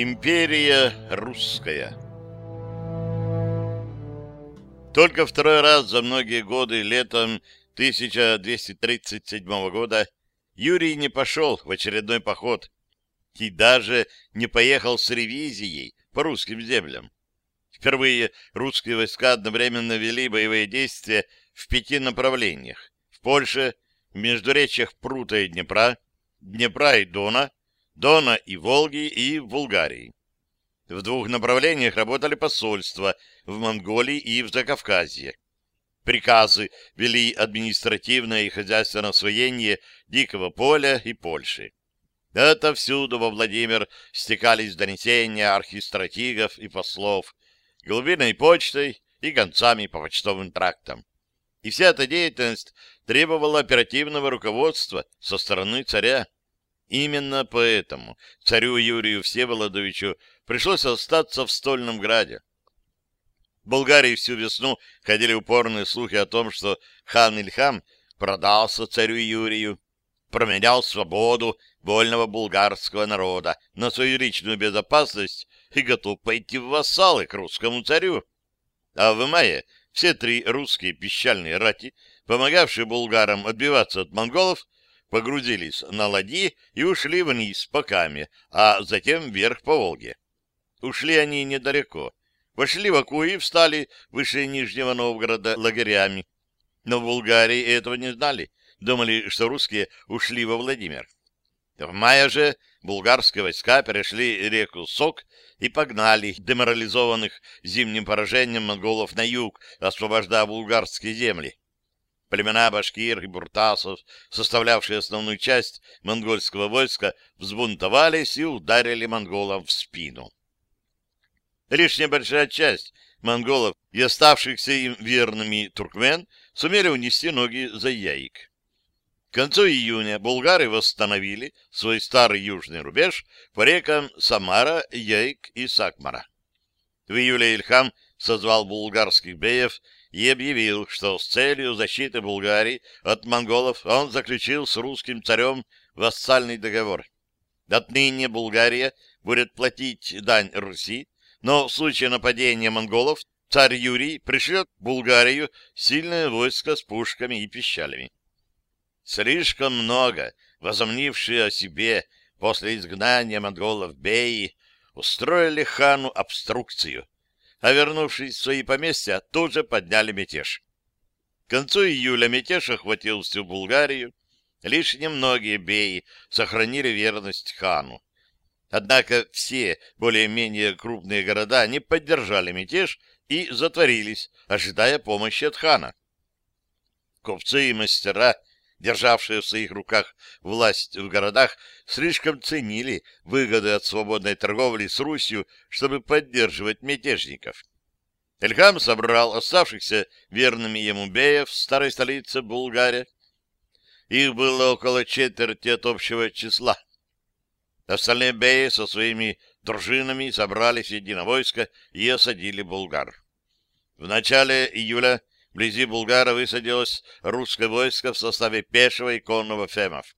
Империя русская Только второй раз за многие годы летом 1237 года Юрий не пошел в очередной поход и даже не поехал с ревизией по русским землям. Впервые русские войска одновременно вели боевые действия в пяти направлениях. В Польше, в междуречьях Прута и Днепра, Днепра и Дона, Дона и Волги и в Булгарии. В двух направлениях работали посольства в Монголии и в Закавказье. Приказы вели административное и хозяйственное освоение Дикого поля и Польши. Это всюду во Владимир стекались донесения архистратигов и послов, глубинной почтой и гонцами по почтовым трактам. И вся эта деятельность требовала оперативного руководства со стороны царя. Именно поэтому царю Юрию Всеволодовичу пришлось остаться в Стольном Граде. В Болгарии всю весну ходили упорные слухи о том, что хан Ильхам продался царю Юрию, променял свободу вольного булгарского народа на свою личную безопасность и готов пойти в вассалы к русскому царю. А в мае все три русские пищальные рати, помогавшие булгарам отбиваться от монголов, погрузились на ладьи и ушли вниз по Каме, а затем вверх по Волге. Ушли они недалеко. Вошли в Аку и встали выше Нижнего Новгорода лагерями. Но в Булгарии этого не знали. Думали, что русские ушли во Владимир. В мае же булгарские войска перешли реку Сок и погнали деморализованных зимним поражением монголов на юг, освобождая булгарские земли. Племена башкир и буртасов, составлявшие основную часть монгольского войска, взбунтовались и ударили монголам в спину. Лишь небольшая часть монголов и оставшихся им верными туркмен сумели унести ноги за яик. К концу июня булгары восстановили свой старый южный рубеж по рекам Самара, Яик и Сакмара. В июле Ильхам созвал булгарских беев и объявил, что с целью защиты Булгарии от монголов он заключил с русским царем вассальный договор. Отныне Булгария будет платить дань Руси, но в случае нападения монголов царь Юрий пришлет в Булгарию сильное войско с пушками и пищалями. Слишком много возомнившие о себе после изгнания монголов беи устроили хану обструкцию — а вернувшись в свои поместья, тут же подняли мятеж. К концу июля мятеж охватил всю Булгарию, лишь немногие беи сохранили верность хану. Однако все более-менее крупные города не поддержали мятеж и затворились, ожидая помощи от хана. Купцы и мастера державшие в своих руках власть в городах, слишком ценили выгоды от свободной торговли с Русью, чтобы поддерживать мятежников. Эльхам собрал оставшихся верными ему беев в старой столице Булгария. Их было около четверти от общего числа. Остальные беи со своими дружинами собрались в единое войско и осадили булгар. В начале июля Вблизи Булгара высадилось русское войско в составе пешего и конного фемов.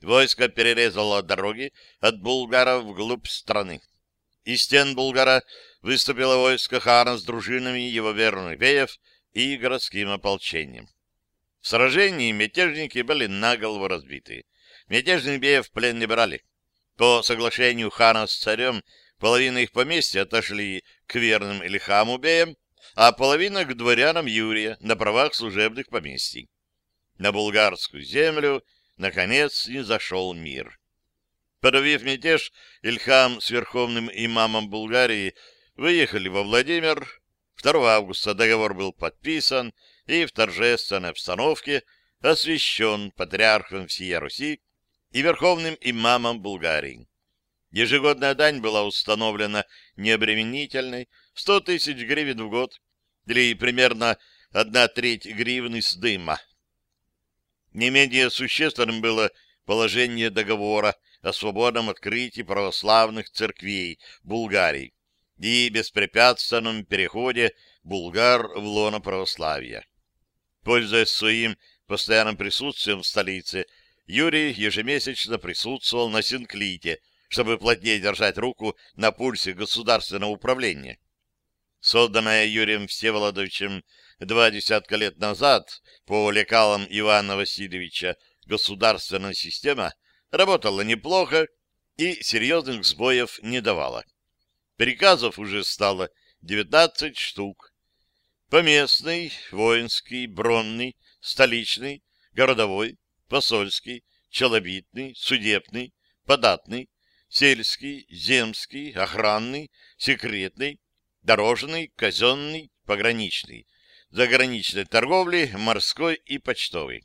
Войско перерезало дороги от Булгара вглубь страны. Из стен Булгара выступило войско хана с дружинами его верных веев и городским ополчением. В сражении мятежники были наголову разбиты. Мятежных беев в плен не брали. По соглашению хана с царем половина их поместья отошли к верным Ильхаму беям, а половина к дворянам Юрия на правах служебных поместий. На булгарскую землю, наконец, не зашел мир. Подавив мятеж, Ильхам с верховным имамом Булгарии выехали во Владимир. 2 августа договор был подписан и в торжественной обстановке освящен патриархом всея Руси и верховным имамом Булгарии. Ежегодная дань была установлена необременительной 100 тысяч гривен в год или примерно одна треть гривны с дыма. Не менее существенным было положение договора о свободном открытии православных церквей Булгарии. и беспрепятственном переходе булгар в лоно православия. Пользуясь своим постоянным присутствием в столице, Юрий ежемесячно присутствовал на Синклите, чтобы плотнее держать руку на пульсе государственного управления. Созданная Юрием Всеволодовичем два десятка лет назад по лекалам Ивана Васильевича государственная система работала неплохо и серьезных сбоев не давала. Приказов уже стало 19 штук. Поместный, воинский, бронный, столичный, городовой, посольский, челобитный, судебный, податный, сельский, земский, охранный, секретный, дорожный, казенный, пограничный, заграничной торговли, морской и почтовый.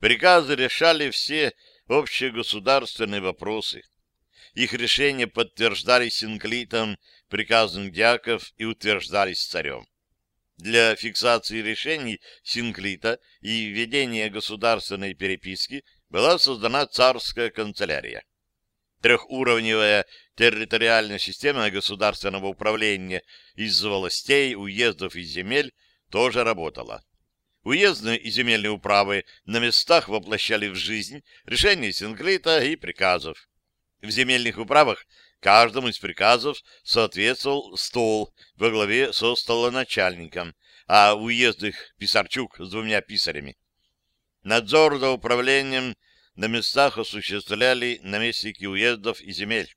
Приказы решали все общегосударственные вопросы. Их решения подтверждались синклитом приказом дьяков и утверждались царем. Для фиксации решений синклита и ведения государственной переписки была создана царская канцелярия. Трехуровневая территориальная система государственного управления из властей, уездов и земель тоже работала. Уездные и земельные управы на местах воплощали в жизнь решения синклита и приказов. В земельных управах каждому из приказов соответствовал стол во главе со столоначальником, а уездных писарчук с двумя писарями. Надзор за управлением на местах осуществляли наместники уездов и земель.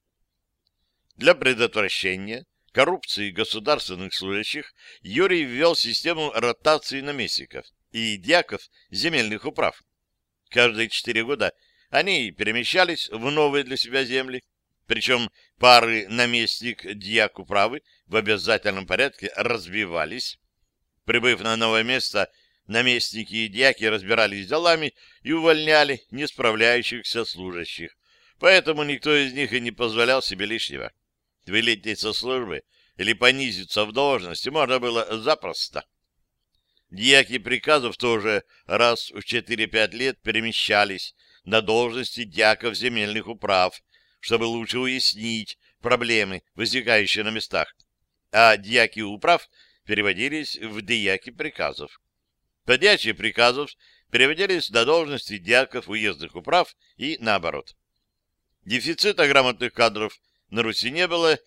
Для предотвращения коррупции государственных служащих Юрий ввел систему ротации наместников и дьяков земельных управ. Каждые четыре года они перемещались в новые для себя земли, причем пары наместник-дьяк управы в обязательном порядке разбивались. Прибыв на новое место, наместники и дьяки разбирались делами и увольняли не справляющихся служащих, поэтому никто из них и не позволял себе лишнего. Вылететь со службы или понизиться в должности можно было запросто. Дьяки приказов тоже раз в 4-5 лет перемещались на должности дьяков земельных управ, чтобы лучше уяснить проблемы, возникающие на местах. А дьяки управ переводились в дьяки приказов. Подьячие приказов переводились до должности дьяков уездных управ и наоборот. Дефицита грамотных кадров на Руси не было,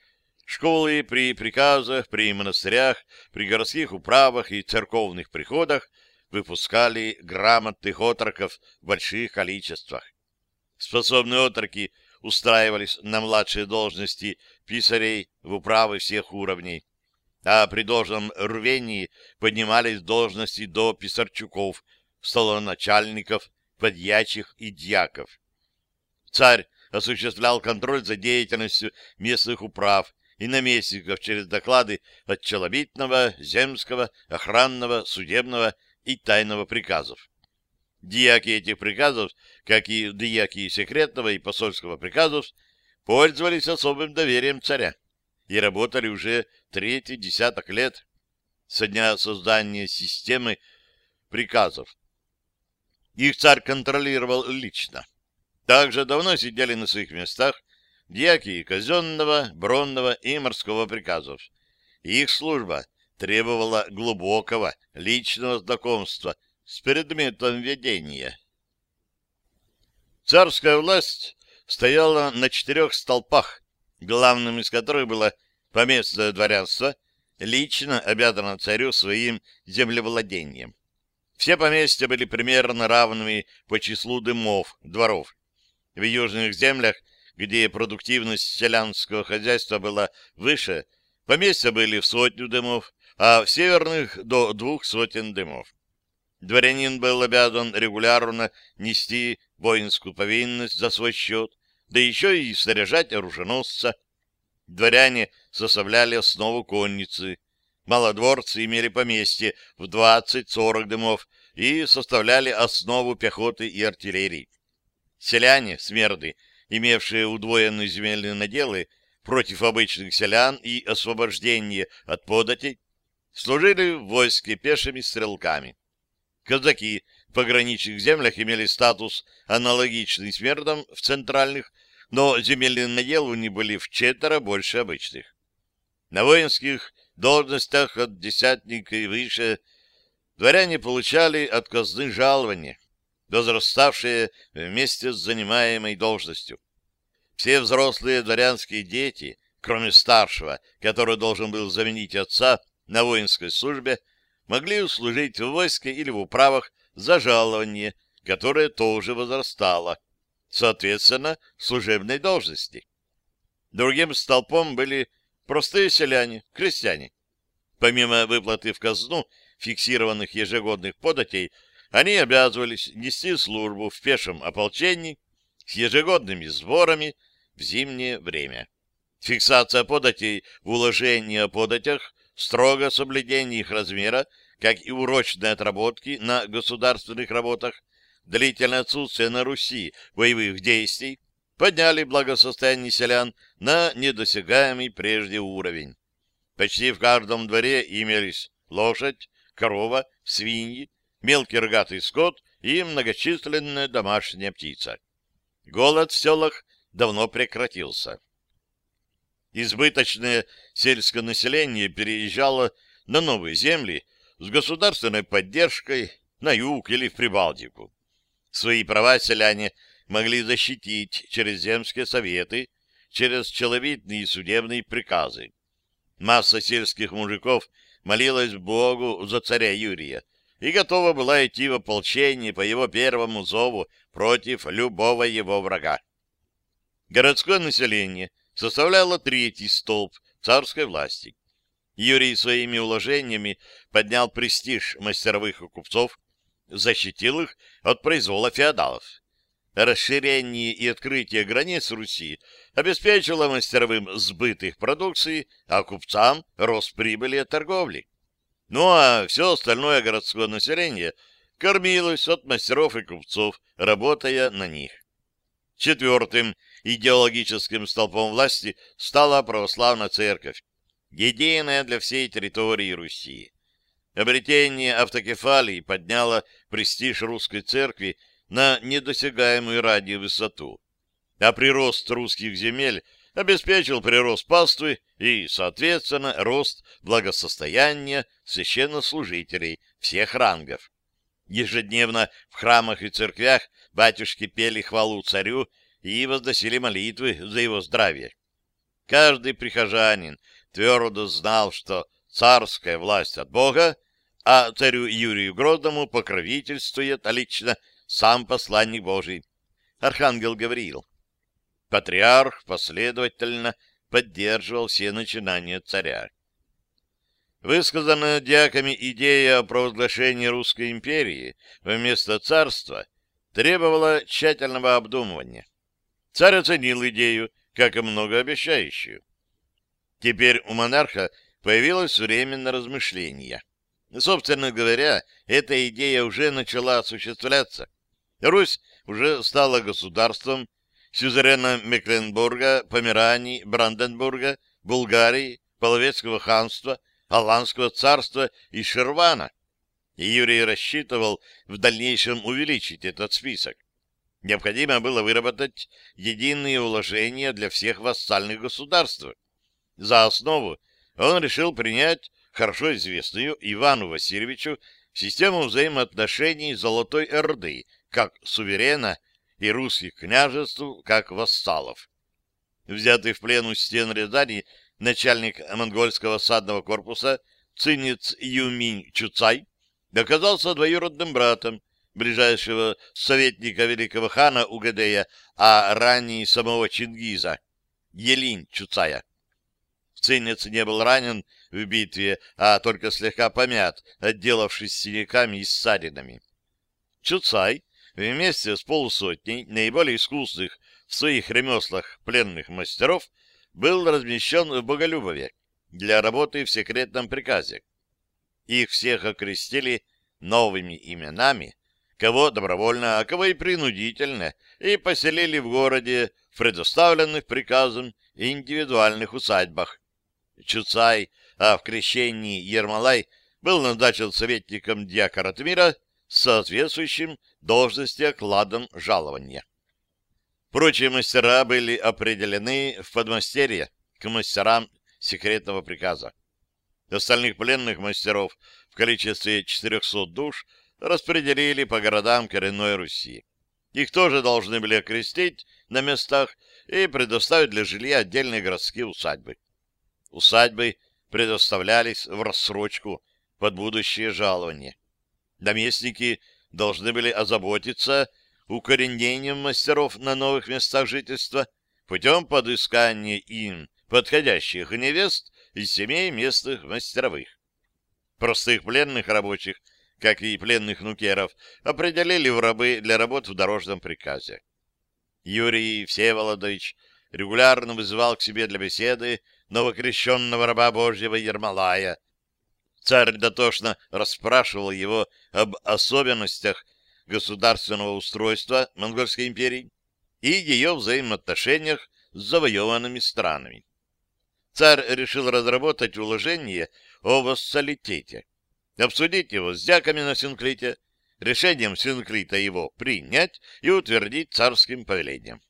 школы при приказах, при монастырях, при городских управах и церковных приходах выпускали грамотных отроков в больших количествах. Способные отроки устраивались на младшие должности писарей в управы всех уровней, а при должном рвении поднимались должности до писарчуков, столоначальников, подьячих и дьяков. Царь осуществлял контроль за деятельностью местных управ и наместников через доклады от челобитного, земского, охранного, судебного и тайного приказов. Дьяки этих приказов, как и дьяки секретного и посольского приказов, пользовались особым доверием царя и работали уже третий десяток лет со дня создания системы приказов. Их царь контролировал лично. Также давно сидели на своих местах дьяки казенного, бронного и морского приказов. Их служба требовала глубокого личного знакомства с предметом ведения. Царская власть стояла на четырех столпах, главным из которых было поместное дворянство, лично обязано царю своим землевладением. Все поместья были примерно равными по числу дымов, дворов. В южных землях где продуктивность селянского хозяйства была выше, поместья были в сотню дымов, а в северных — до двух сотен дымов. Дворянин был обязан регулярно нести воинскую повинность за свой счет, да еще и снаряжать оруженосца. Дворяне составляли основу конницы. Малодворцы имели поместье в 20-40 дымов и составляли основу пехоты и артиллерии. Селяне, смерды, имевшие удвоенные земельные наделы против обычных селян и освобождение от податей, служили в войске пешими стрелками. Казаки в пограничных землях имели статус аналогичный смердам в центральных, но земельные наделы них были в четверо больше обычных. На воинских должностях от десятника и выше дворяне получали от казны жалования, возраставшие вместе с занимаемой должностью. Все взрослые дворянские дети, кроме старшего, который должен был заменить отца на воинской службе, могли услужить в войске или в управах за жалование, которое тоже возрастало, соответственно, служебной должности. Другим столпом были простые селяне, крестьяне. Помимо выплаты в казну фиксированных ежегодных податей, они обязывались нести службу в пешем ополчении с ежегодными сборами в зимнее время. Фиксация податей в уложении о податях, строго соблюдение их размера, как и урочные отработки на государственных работах, длительное отсутствие на Руси боевых действий, подняли благосостояние селян на недосягаемый прежде уровень. Почти в каждом дворе имелись лошадь, корова, свиньи, мелкий рогатый скот и многочисленная домашняя птица. Голод в селах давно прекратился. Избыточное сельское население переезжало на новые земли с государственной поддержкой на юг или в Прибалтику. Свои права селяне могли защитить через земские советы, через человитные судебные приказы. Масса сельских мужиков молилась Богу за царя Юрия и готова была идти в ополчение по его первому зову против любого его врага. Городское население составляло третий столб царской власти. Юрий своими уложениями поднял престиж мастеровых и купцов, защитил их от произвола феодалов. Расширение и открытие границ Руси обеспечило мастеровым сбыт их продукции, а купцам — рост прибыли от торговли. Ну а все остальное городское население кормилось от мастеров и купцов, работая на них. Четвертым идеологическим столпом власти стала православная церковь, единая для всей территории Руси. Обретение автокефалии подняло престиж русской церкви на недосягаемую ранее высоту, а прирост русских земель обеспечил прирост паствы и, соответственно, рост благосостояния священнослужителей всех рангов. Ежедневно в храмах и церквях батюшки пели хвалу царю и возносили молитвы за его здравие. Каждый прихожанин твердо знал, что царская власть от Бога, а царю Юрию Грозному покровительствует лично сам посланник Божий, архангел Гавриил. Патриарх последовательно поддерживал все начинания царя. Высказанная дьяками идея о провозглашении Русской империи вместо царства требовала тщательного обдумывания. Царь оценил идею как и многообещающую. Теперь у монарха появилось время на размышления. Собственно говоря, эта идея уже начала осуществляться. Русь уже стала государством сюзерена Мекленбурга, Померании, Бранденбурга, Булгарии, Половецкого ханства, Аланского царства и Шервана. И Юрий рассчитывал в дальнейшем увеличить этот список. Необходимо было выработать единые уложения для всех вассальных государств. За основу он решил принять хорошо известную Ивану Васильевичу систему взаимоотношений Золотой Орды как суверена и русских княжеств как вассалов. Взятый в плен у стен Рязани начальник монгольского садного корпуса цинец Юминь Чуцай оказался двоюродным братом ближайшего советника великого хана Угадея, а ранее самого Чингиза, Елинь Чуцая. Цинец не был ранен в битве, а только слегка помят, отделавшись синяками и ссадинами. Чуцай вместе с полусотней наиболее искусных в своих ремеслах пленных мастеров был размещен в Боголюбове для работы в секретном приказе. Их всех окрестили новыми именами, кого добровольно, а кого и принудительно, и поселили в городе в предоставленных приказом индивидуальных усадьбах. Чуцай, а в крещении Ермолай был назначен советником дьяка Ратмира с соответствующим должности окладом жалования. Прочие мастера были определены в подмастерье к мастерам секретного приказа. Остальных пленных мастеров в количестве 400 душ распределили по городам коренной Руси. Их тоже должны были окрестить на местах и предоставить для жилья отдельные городские усадьбы. Усадьбы предоставлялись в рассрочку под будущее жалование. Наместники должны были озаботиться укоренением мастеров на новых местах жительства путем подыскания им подходящих невест из семей местных мастеровых. Простых пленных рабочих, как и пленных нукеров, определили в рабы для работ в дорожном приказе. Юрий Всеволодович регулярно вызывал к себе для беседы новокрещенного раба Божьего Ермолая. Царь дотошно расспрашивал его об особенностях государственного устройства Монгольской империи и ее взаимоотношениях с завоеванными странами. Царь решил разработать уложение о вассалитете, обсудить его с дяками на Синклите, решением Синклита его принять и утвердить царским повелением.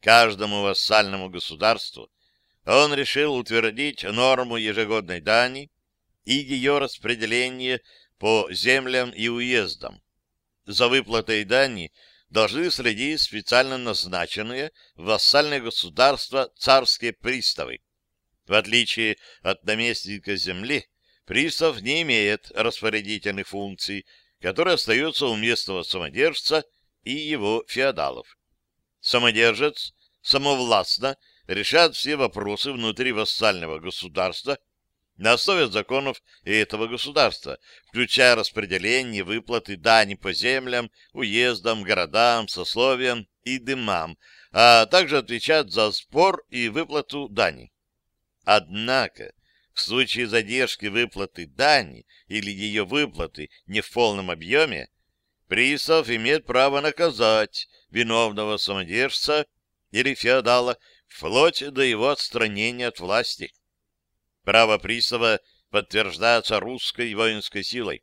Каждому вассальному государству он решил утвердить норму ежегодной дани и ее распределение по землям и уездам. За выплатой дани должны следить специально назначенные в вассальное государство царские приставы. В отличие от наместника земли, пристав не имеет распорядительных функций, которые остаются у местного самодержца и его феодалов. Самодержец самовластно решает все вопросы внутри вассального государства на основе законов этого государства, включая распределение выплаты дани по землям, уездам, городам, сословиям и дымам, а также отвечает за спор и выплату дани. Однако, в случае задержки выплаты дани или ее выплаты не в полном объеме, пристав имеет право наказать виновного самодержца или феодала вплоть до его отстранения от власти. Право пристава подтверждается русской воинской силой.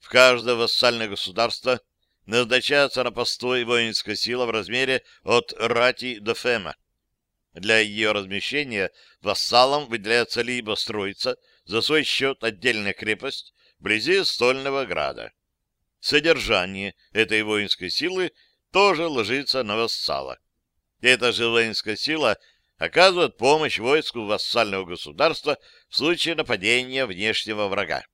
В каждое вассальное государство назначается на постой воинская сила в размере от рати до фема. Для ее размещения вассалам выделяется либо строится за свой счет отдельная крепость вблизи Стольного града. Содержание этой воинской силы тоже ложится на вассала. Эта же воинская сила оказывает помощь войску вассального государства в случае нападения внешнего врага.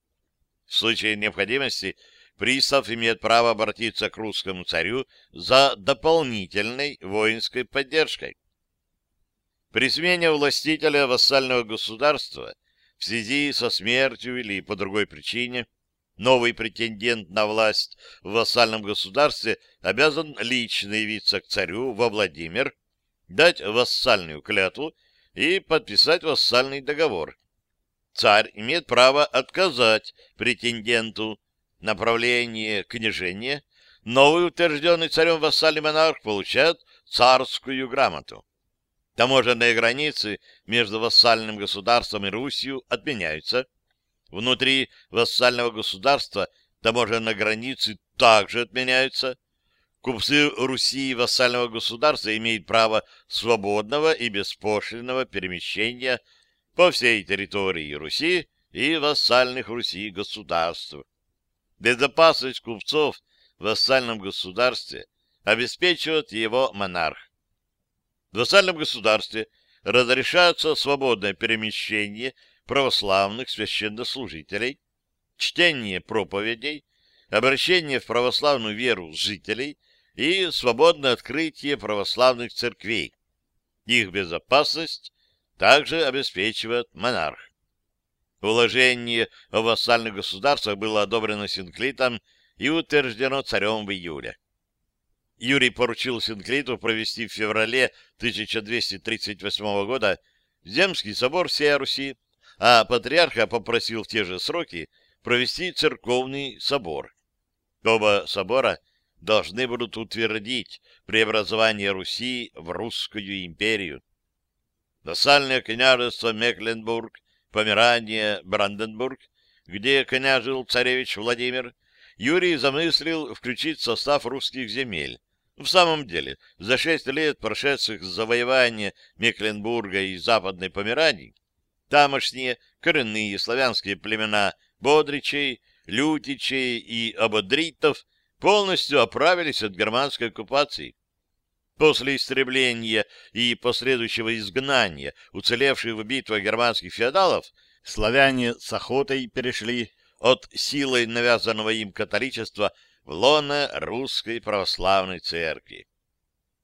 В случае необходимости пристав имеет право обратиться к русскому царю за дополнительной воинской поддержкой. При смене властителя вассального государства в связи со смертью или по другой причине новый претендент на власть в вассальном государстве обязан лично явиться к царю во Владимир, дать вассальную клятву и подписать вассальный договор. Царь имеет право отказать претенденту направление княжения, новый утвержденный царем вассальный монарх получает царскую грамоту. Таможенные границы между вассальным государством и Русью отменяются. Внутри вассального государства таможенные границы также отменяются. Купцы Руси и вассального государства имеют право свободного и беспошлинного перемещения по всей территории Руси и вассальных Руси государств. Безопасность купцов в вассальном государстве обеспечивает его монарх. В вассальном государстве разрешается свободное перемещение православных священнослужителей, чтение проповедей, обращение в православную веру жителей и свободное открытие православных церквей. Их безопасность также обеспечивает монарх. Уложение о вассальных государствах было одобрено Синклитом и утверждено царем в июле. Юрий поручил Синклиту провести в феврале 1238 года Земский собор всей Руси, а патриарха попросил в те же сроки провести церковный собор. Оба собора должны будут утвердить преобразование Руси в русскую империю. Вассальное княжество Мекленбург, Померания, Бранденбург, где княжил царевич Владимир, Юрий замыслил включить в состав русских земель, в самом деле, за шесть лет, прошедших завоевания Мекленбурга и Западной Померании, Тамошние коренные славянские племена Бодричей, Лютичей и Ободритов полностью оправились от германской оккупации. После истребления и последующего изгнания уцелевших в битвах германских феодалов славяне с охотой перешли от силой навязанного им католичества в лоно русской православной церкви.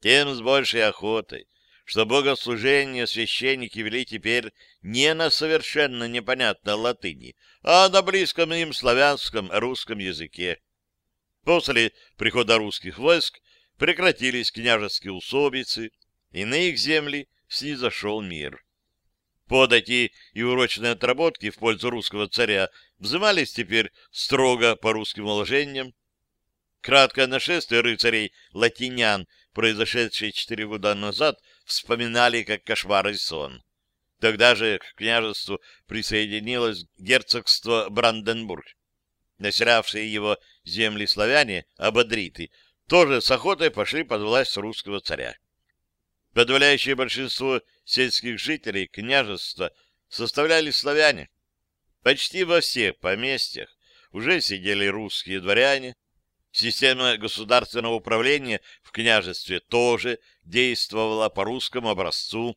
Тем с большей охотой, что богослужение священники вели теперь не на совершенно непонятной латыни, а на близком им славянском русском языке. После прихода русских войск прекратились княжеские усобицы, и на их земли снизошел мир. Подати и урочные отработки в пользу русского царя взымались теперь строго по русским уложениям. Краткое нашествие рыцарей-латинян, произошедшее четыре года назад, вспоминали как кошмар и сон. Тогда же к княжеству присоединилось герцогство Бранденбург. Населявшие его земли славяне, ободриты, тоже с охотой пошли под власть русского царя. Подавляющее большинство сельских жителей княжества составляли славяне. Почти во всех поместьях уже сидели русские дворяне. Система государственного управления в княжестве тоже действовала по русскому образцу.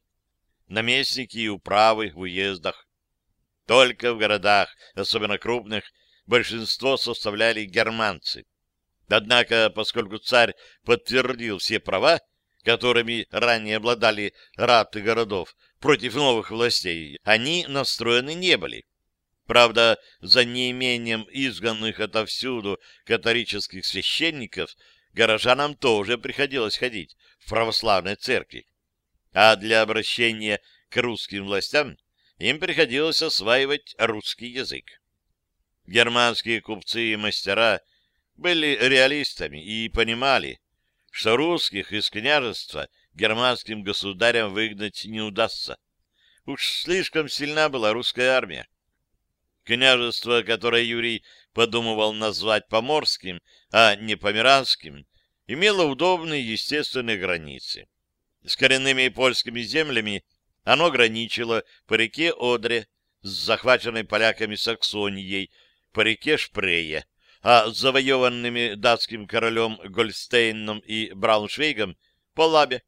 Наместники и управы в уездах. Только в городах, особенно крупных, большинство составляли германцы. Однако, поскольку царь подтвердил все права, которыми ранее обладали раты городов, против новых властей, они настроены не были. Правда, за неимением изгнанных отовсюду католических священников горожанам тоже приходилось ходить в православной церкви. А для обращения к русским властям им приходилось осваивать русский язык. Германские купцы и мастера были реалистами и понимали, что русских из княжества германским государям выгнать не удастся. Уж слишком сильна была русская армия. Княжество, которое Юрий подумывал назвать поморским, а не померанским, имело удобные естественные границы. С коренными польскими землями оно граничило по реке Одре с захваченной поляками Саксонией, по реке Шпрее, а завоеванными датским королем Гольстейном и Брауншвейгом по Лабе.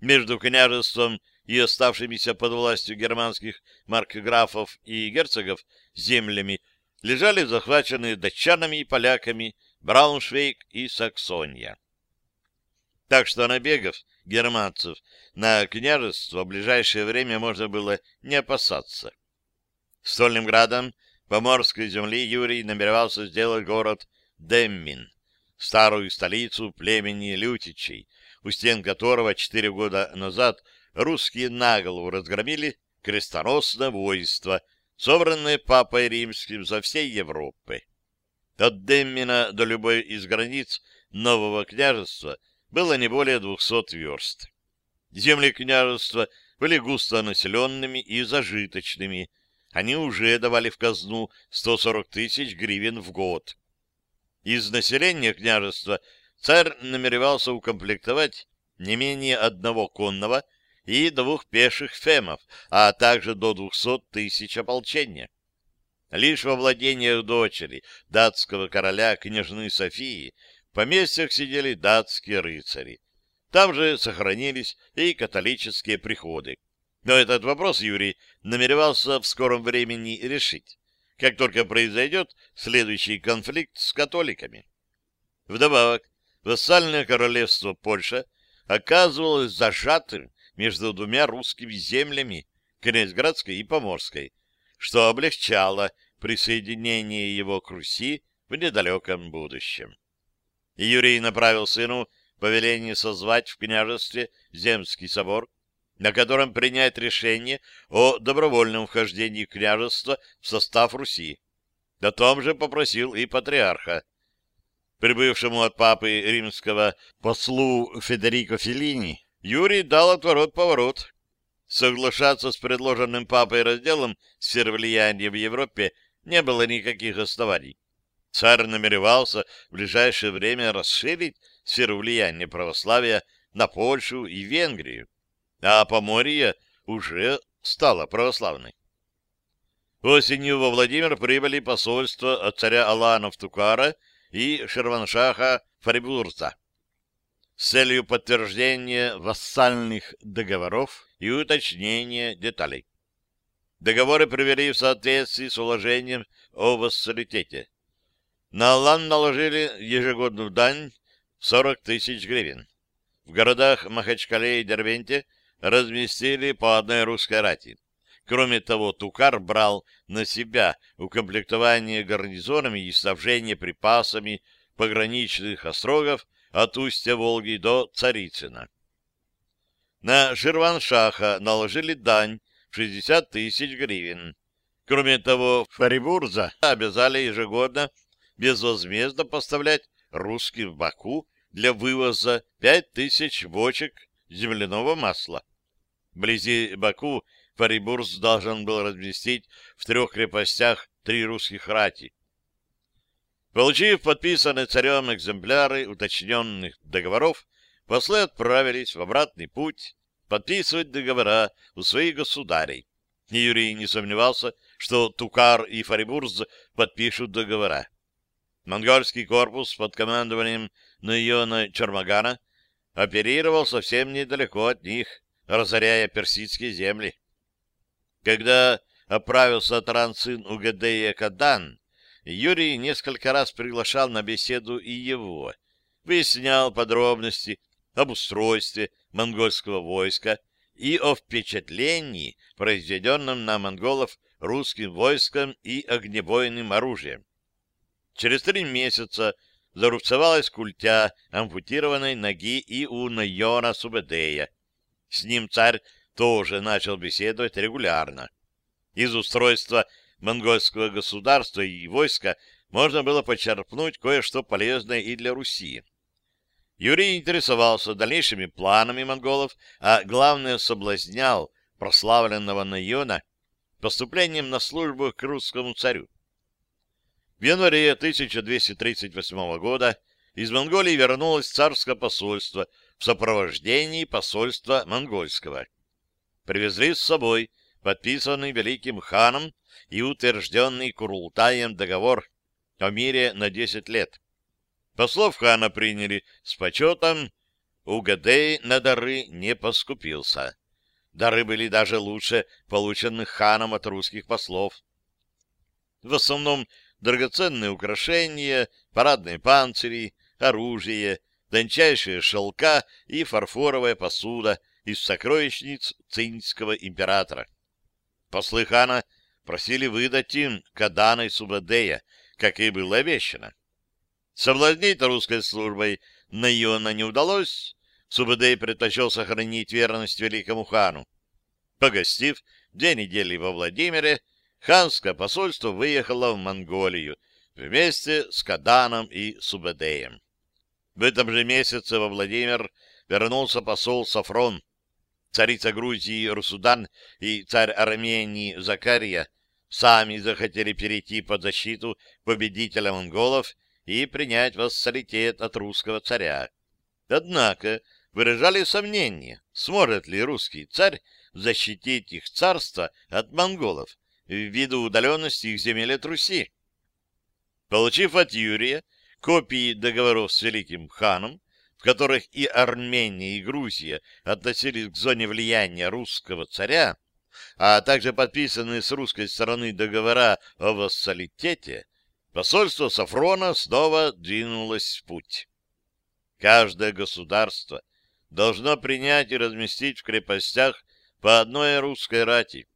Между княжеством и оставшимися под властью германских маркграфов и герцогов землями лежали захваченные датчанами и поляками Брауншвейг и Саксония. Так что набегов германцев на княжество в ближайшее время можно было не опасаться. Стольным градом поморской земли Юрий намеревался сделать город Деммин, старую столицу племени Лютичей, у стен которого четыре года назад русские наголову разгромили крестоносное воинство, собранное Папой Римским за всей Европы. От Деммина до любой из границ нового княжества было не более двухсот верст. Земли княжества были густо населенными и зажиточными, они уже давали в казну 140 тысяч гривен в год. Из населения княжества царь намеревался укомплектовать не менее одного конного и двух пеших фемов, а также до 200 тысяч ополчения. Лишь во владениях дочери датского короля княжны Софии в поместьях сидели датские рыцари. Там же сохранились и католические приходы. Но этот вопрос Юрий намеревался в скором времени решить, как только произойдет следующий конфликт с католиками. Вдобавок, вассальное королевство Польша оказывалось зажатым между двумя русскими землями, Князьградской и Поморской, что облегчало присоединение его к Руси в недалеком будущем. Юрий направил сыну повеление созвать в княжестве Земский собор на котором принять решение о добровольном вхождении княжества в состав Руси. О том же попросил и патриарха. Прибывшему от папы римского послу Федерико Феллини Юрий дал отворот-поворот. Соглашаться с предложенным папой разделом сфер влияния в Европе не было никаких оснований. Царь намеревался в ближайшее время расширить сферу влияния православия на Польшу и Венгрию а Поморье уже стала православной. Осенью во Владимир прибыли посольства от царя Аланов Тукара и Шерваншаха Фарибурза с целью подтверждения вассальных договоров и уточнения деталей. Договоры привели в соответствии с уложением о вассалитете. На Алан наложили ежегодную дань 40 тысяч гривен. В городах Махачкале и Дербенте разместили по одной русской рати. Кроме того, Тукар брал на себя укомплектование гарнизонами и снабжение припасами пограничных острогов от устья Волги до Царицына. На Ширваншаха наложили дань 60 тысяч гривен. Кроме того, Фарибурза обязали ежегодно безвозмездно поставлять русским в Баку для вывоза 5 тысяч бочек земляного масла. Вблизи Баку Фарибурз должен был разместить в трех крепостях три русских рати. Получив подписанные царем экземпляры уточненных договоров, послы отправились в обратный путь подписывать договора у своих государей. Юрий не сомневался, что Тукар и Фарибурз подпишут договора. Монгольский корпус под командованием Найона Чармагана оперировал совсем недалеко от них, разоряя персидские земли. Когда оправился Таранцин Угадея Кадан, Юрий несколько раз приглашал на беседу и его, выяснял подробности об устройстве монгольского войска и о впечатлении, произведенном на монголов русским войском и огнебойным оружием. Через три месяца зарубцевалась культя ампутированной ноги и у Найона Субедея. С ним царь тоже начал беседовать регулярно. Из устройства монгольского государства и войска можно было почерпнуть кое-что полезное и для Руси. Юрий интересовался дальнейшими планами монголов, а главное соблазнял прославленного Найона поступлением на службу к русскому царю. В январе 1238 года из Монголии вернулось царское посольство в сопровождении посольства монгольского. Привезли с собой подписанный великим ханом и утвержденный Курултаем договор о мире на 10 лет. Послов хана приняли с почетом, Угадей на дары не поскупился. Дары были даже лучше полученных ханом от русских послов. В основном драгоценные украшения, парадные панцири, оружие, тончайшие шелка и фарфоровая посуда из сокровищниц цинского императора. Послы хана просили выдать им Кадана и Субадея, как и было обещано. Соблазнить русской службой Найона не удалось, Субадей предпочел сохранить верность великому хану. Погостив две недели во Владимире, ханское посольство выехало в Монголию вместе с Каданом и Субадеем. В этом же месяце во Владимир вернулся посол Сафрон, царица Грузии Русудан и царь Армении Закария сами захотели перейти под защиту победителя монголов и принять вассалитет от русского царя. Однако выражали сомнение, сможет ли русский царь защитить их царство от монголов ввиду удаленности их земель от Руси. Получив от Юрия копии договоров с великим ханом, которых и Армения, и Грузия относились к зоне влияния русского царя, а также подписанные с русской стороны договора о вассалитете, посольство Сафрона снова двинулось в путь. Каждое государство должно принять и разместить в крепостях по одной русской рати.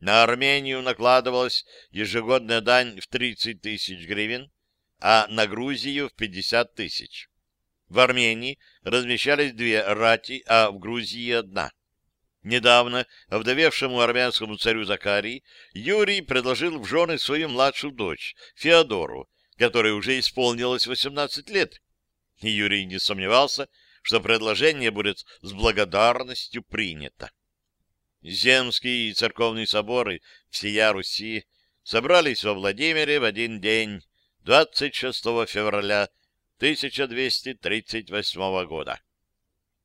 На Армению накладывалась ежегодная дань в 30 тысяч гривен, а на Грузию в 50 тысяч. В Армении размещались две рати, а в Грузии одна. Недавно овдовевшему армянскому царю Закарии Юрий предложил в жены свою младшую дочь, Феодору, которой уже исполнилось 18 лет. И Юрий не сомневался, что предложение будет с благодарностью принято. Земские и церковные соборы всея Руси собрались во Владимире в один день, 26 февраля 1238 года.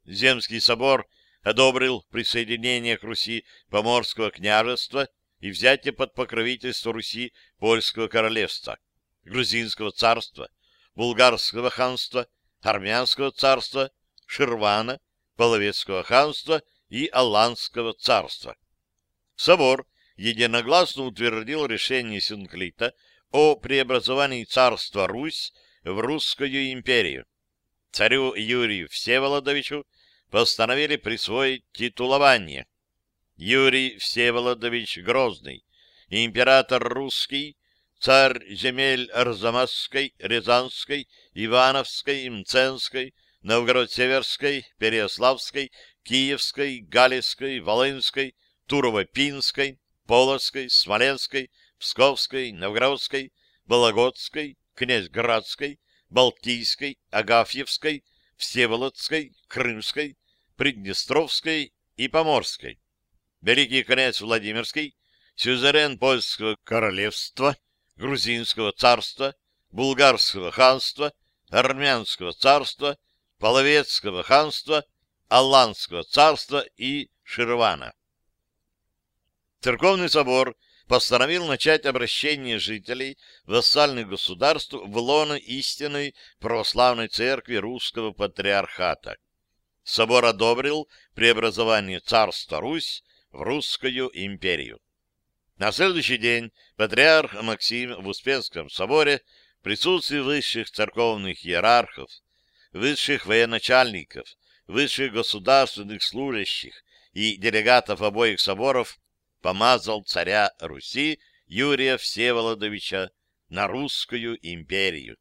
Земский собор одобрил присоединение к Руси Поморского княжества и взятие под покровительство Руси Польского королевства, Грузинского царства, Булгарского ханства, Армянского царства, Ширвана, Половецкого ханства и Аланского царства. Собор единогласно утвердил решение Синклита о преобразовании царства Русь в Русскую империю. Царю Юрию Всеволодовичу постановили присвоить титулование. Юрий Всеволодович Грозный, император русский, царь земель Арзамасской, Рязанской, Ивановской, Мценской, Новгород-Северской, Переяславской, Киевской, Галицкой, Волынской, Турово-Пинской, Полоцкой, Смоленской, Псковской, Новгородской, Вологодской, Князьградской, Балтийской, Агафьевской, Всеволодской, Крымской, Приднестровской и Поморской. Великий князь Владимирский, сюзерен Польского королевства, Грузинского царства, Булгарского ханства, Армянского царства, Половецкого ханства, Алландского царства и Ширвана. Церковный собор постановил начать обращение жителей вассальных государств в лоно истинной православной церкви русского патриархата. Собор одобрил преобразование царства Русь в русскую империю. На следующий день патриарх Максим в Успенском соборе в присутствии высших церковных иерархов, высших военачальников, высших государственных служащих и делегатов обоих соборов помазал царя Руси Юрия Всеволодовича на русскую империю.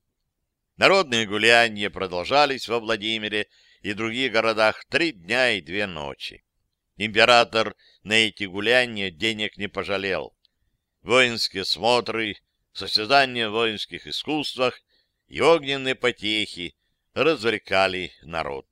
Народные гуляния продолжались во Владимире и других городах три дня и две ночи. Император на эти гуляния денег не пожалел. Воинские смотры, состязания в воинских искусствах и огненные потехи развлекали народ.